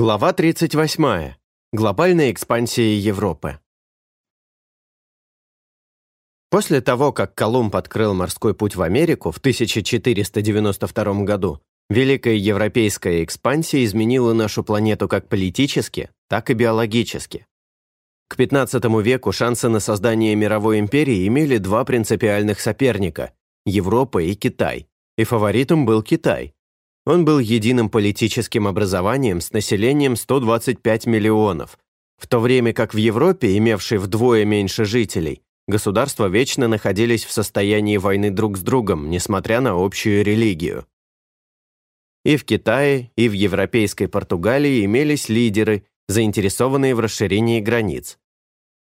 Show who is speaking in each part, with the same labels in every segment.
Speaker 1: Глава 38. Глобальная экспансия Европы. После того, как Колумб открыл морской путь в Америку в 1492 году, Великая европейская экспансия изменила нашу планету как политически, так и биологически. К 15 веку шансы на создание мировой империи имели два принципиальных соперника – Европа и Китай, и фаворитом был Китай – он был единым политическим образованием с населением 125 миллионов, в то время как в Европе, имевшей вдвое меньше жителей, государства вечно находились в состоянии войны друг с другом, несмотря на общую религию. И в Китае, и в европейской Португалии имелись лидеры, заинтересованные в расширении границ.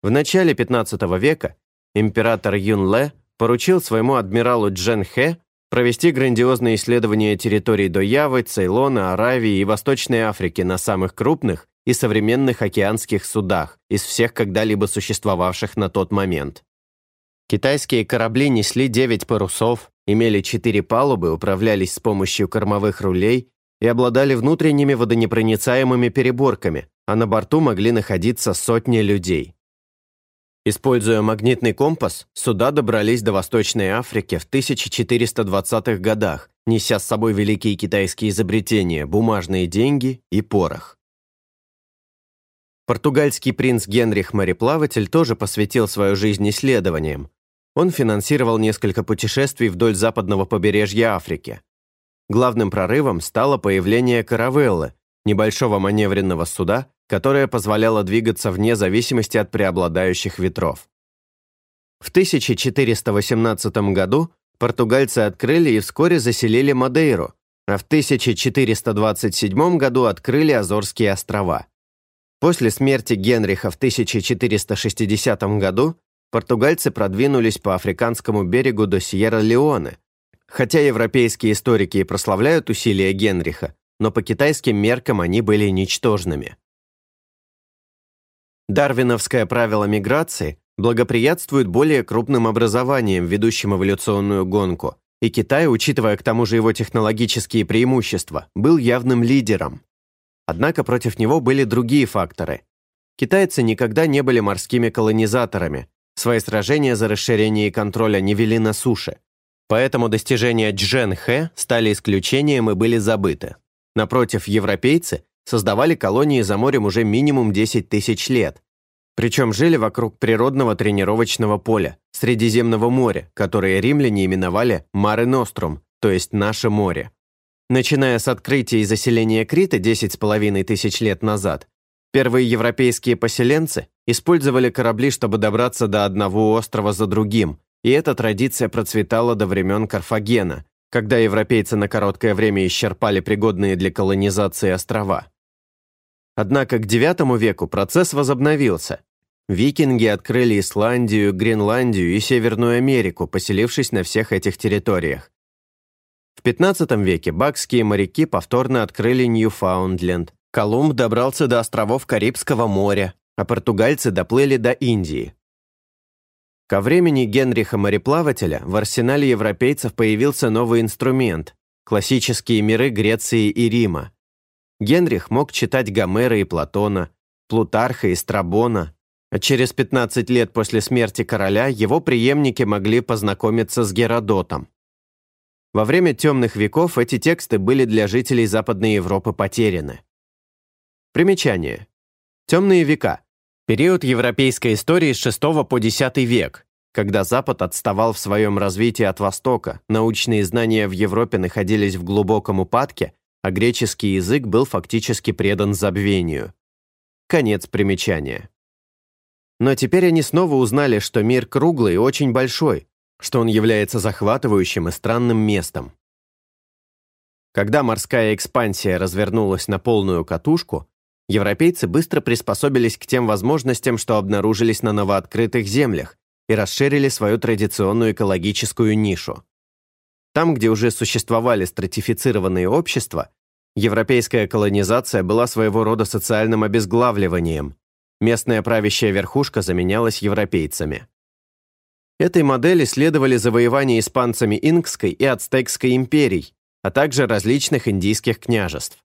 Speaker 1: В начале 15 века император Юн Ле поручил своему адмиралу Джен Хэ провести грандиозные исследования территорий до Явы, Цейлона, Аравии и Восточной Африки на самых крупных и современных океанских судах из всех когда-либо существовавших на тот момент. Китайские корабли несли 9 парусов, имели 4 палубы, управлялись с помощью кормовых рулей и обладали внутренними водонепроницаемыми переборками, а на борту могли находиться сотни людей. Используя магнитный компас, суда добрались до Восточной Африки в 1420-х годах, неся с собой великие китайские изобретения – бумажные деньги и порох. Португальский принц Генрих Мореплаватель тоже посвятил свою жизнь исследованиям. Он финансировал несколько путешествий вдоль западного побережья Африки. Главным прорывом стало появление каравеллы, небольшого маневренного суда, которая позволяла двигаться вне зависимости от преобладающих ветров. В 1418 году португальцы открыли и вскоре заселили Мадейру, а в 1427 году открыли Азорские острова. После смерти Генриха в 1460 году португальцы продвинулись по африканскому берегу до Сьерра-Леоне. Хотя европейские историки и прославляют усилия Генриха, но по китайским меркам они были ничтожными. Дарвиновское правило миграции благоприятствует более крупным образованиям, ведущим эволюционную гонку, и Китай, учитывая к тому же его технологические преимущества, был явным лидером. Однако против него были другие факторы. Китайцы никогда не были морскими колонизаторами, свои сражения за расширение и контроля не вели на суше, поэтому достижения Джен Хэ стали исключением и были забыты. Напротив, европейцы создавали колонии за морем уже минимум 10 тысяч лет. Причем жили вокруг природного тренировочного поля, Средиземного моря, которое римляне именовали Маре Нострум, то есть «наше море». Начиная с открытия и заселения Крита 10,5 тысяч лет назад, первые европейские поселенцы использовали корабли, чтобы добраться до одного острова за другим, и эта традиция процветала до времен Карфагена, когда европейцы на короткое время исчерпали пригодные для колонизации острова. Однако к IX веку процесс возобновился. Викинги открыли Исландию, Гренландию и Северную Америку, поселившись на всех этих территориях. В XV веке бакские моряки повторно открыли Ньюфаундленд. Колумб добрался до островов Карибского моря, а португальцы доплыли до Индии. Ко времени Генриха мореплавателя в арсенале европейцев появился новый инструмент – классические миры Греции и Рима. Генрих мог читать Гомера и Платона, Плутарха и Страбона, а через 15 лет после смерти короля его преемники могли познакомиться с Геродотом. Во время темных веков эти тексты были для жителей Западной Европы потеряны. Примечание. Темные века. Период европейской истории с 6 по X век, когда Запад отставал в своем развитии от Востока, научные знания в Европе находились в глубоком упадке, а греческий язык был фактически предан забвению. Конец примечания. Но теперь они снова узнали, что мир круглый и очень большой, что он является захватывающим и странным местом. Когда морская экспансия развернулась на полную катушку, европейцы быстро приспособились к тем возможностям, что обнаружились на новооткрытых землях, и расширили свою традиционную экологическую нишу. Там, где уже существовали стратифицированные общества, европейская колонизация была своего рода социальным обезглавливанием. Местная правящая верхушка заменялась европейцами. Этой модели следовали завоевания испанцами Инкской и Ацтекской империй, а также различных индийских княжеств.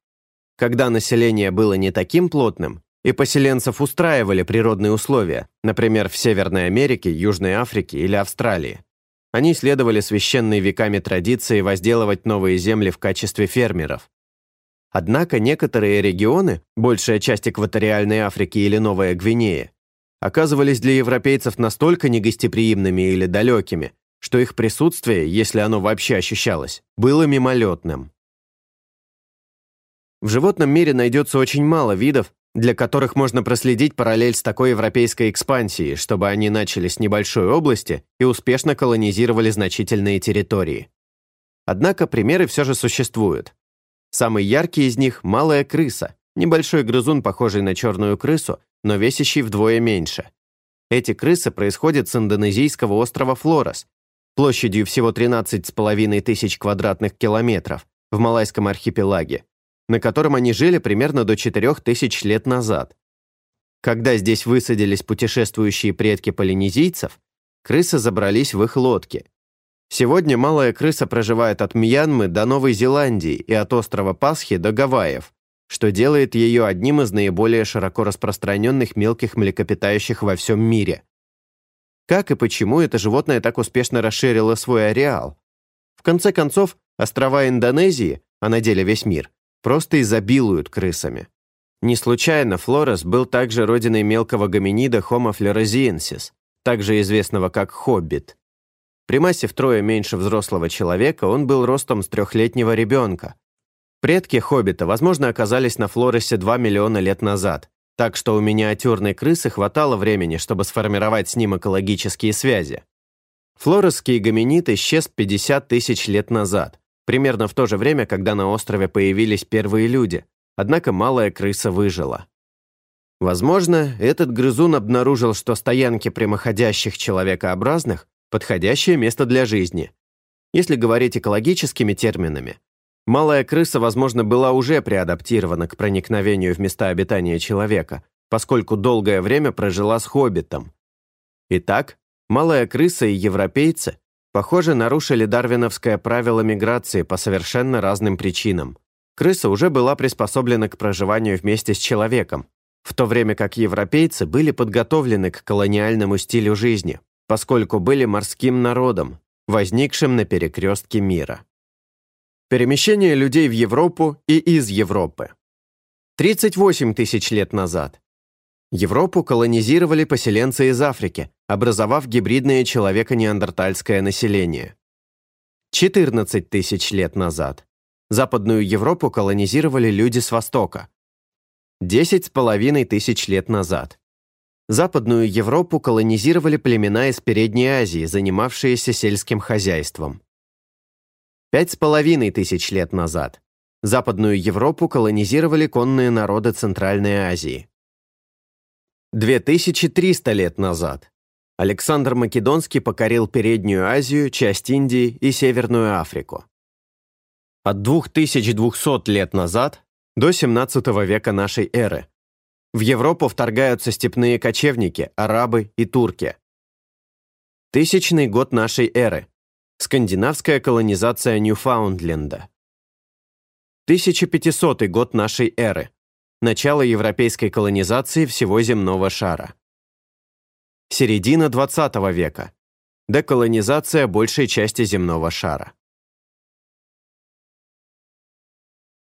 Speaker 1: Когда население было не таким плотным, и поселенцев устраивали природные условия, например, в Северной Америке, Южной Африке или Австралии. Они следовали священной веками традиции возделывать новые земли в качестве фермеров. Однако некоторые регионы, большая часть экваториальной Африки или Новая Гвинея, оказывались для европейцев настолько негостеприимными или далекими, что их присутствие, если оно вообще ощущалось, было мимолетным. В животном мире найдется очень мало видов, для которых можно проследить параллель с такой европейской экспансией, чтобы они начали с небольшой области и успешно колонизировали значительные территории. Однако примеры все же существуют. Самый яркий из них – малая крыса, небольшой грызун, похожий на черную крысу, но весящий вдвое меньше. Эти крысы происходят с индонезийского острова Флорес, площадью всего 13,5 тысяч квадратных километров в Малайском архипелаге, на котором они жили примерно до 4000 лет назад. Когда здесь высадились путешествующие предки полинезийцев, крысы забрались в их лодки. Сегодня малая крыса проживает от Мьянмы до Новой Зеландии и от острова Пасхи до Гавайев, что делает ее одним из наиболее широко распространенных мелких млекопитающих во всем мире. Как и почему это животное так успешно расширило свой ареал? В конце концов, острова Индонезии, а на деле весь мир, просто изобилуют крысами. Не случайно Флорес был также родиной мелкого гоминида Homo floresiensis, также известного как хоббит. При массе втрое меньше взрослого человека он был ростом с трехлетнего ребенка. Предки хоббита, возможно, оказались на Флоресе 2 миллиона лет назад, так что у миниатюрной крысы хватало времени, чтобы сформировать с ним экологические связи. Флоресский гоминид исчез 50 тысяч лет назад, примерно в то же время, когда на острове появились первые люди, однако малая крыса выжила. Возможно, этот грызун обнаружил, что стоянки прямоходящих человекообразных – подходящее место для жизни. Если говорить экологическими терминами, малая крыса, возможно, была уже преадаптирована к проникновению в места обитания человека, поскольку долгое время прожила с хоббитом. Итак, малая крыса и европейцы Похоже, нарушили дарвиновское правило миграции по совершенно разным причинам. Крыса уже была приспособлена к проживанию вместе с человеком, в то время как европейцы были подготовлены к колониальному стилю жизни, поскольку были морским народом, возникшим на перекрестке мира. Перемещение людей в Европу и из Европы. 38 тысяч лет назад. Европу колонизировали поселенцы из Африки, образовав гибридное человеко-неандертальское население. 14 тысяч лет назад. Западную Европу колонизировали люди с Востока. 10 с половиной тысяч лет назад. Западную Европу колонизировали племена из Передней Азии, занимавшиеся сельским хозяйством. Пять с половиной тысяч лет назад. Западную Европу колонизировали конные народы Центральной Азии. 2300 лет назад Александр Македонский покорил Переднюю Азию, часть Индии и Северную Африку. От 2200 лет назад до 17 века нашей эры в Европу вторгаются степные кочевники, арабы и турки. Тысячный год нашей эры. Скандинавская колонизация Ньюфаундленда. 1500 год нашей эры начало европейской колонизации всего земного шара. Середина 20 века. Деколонизация большей части земного шара.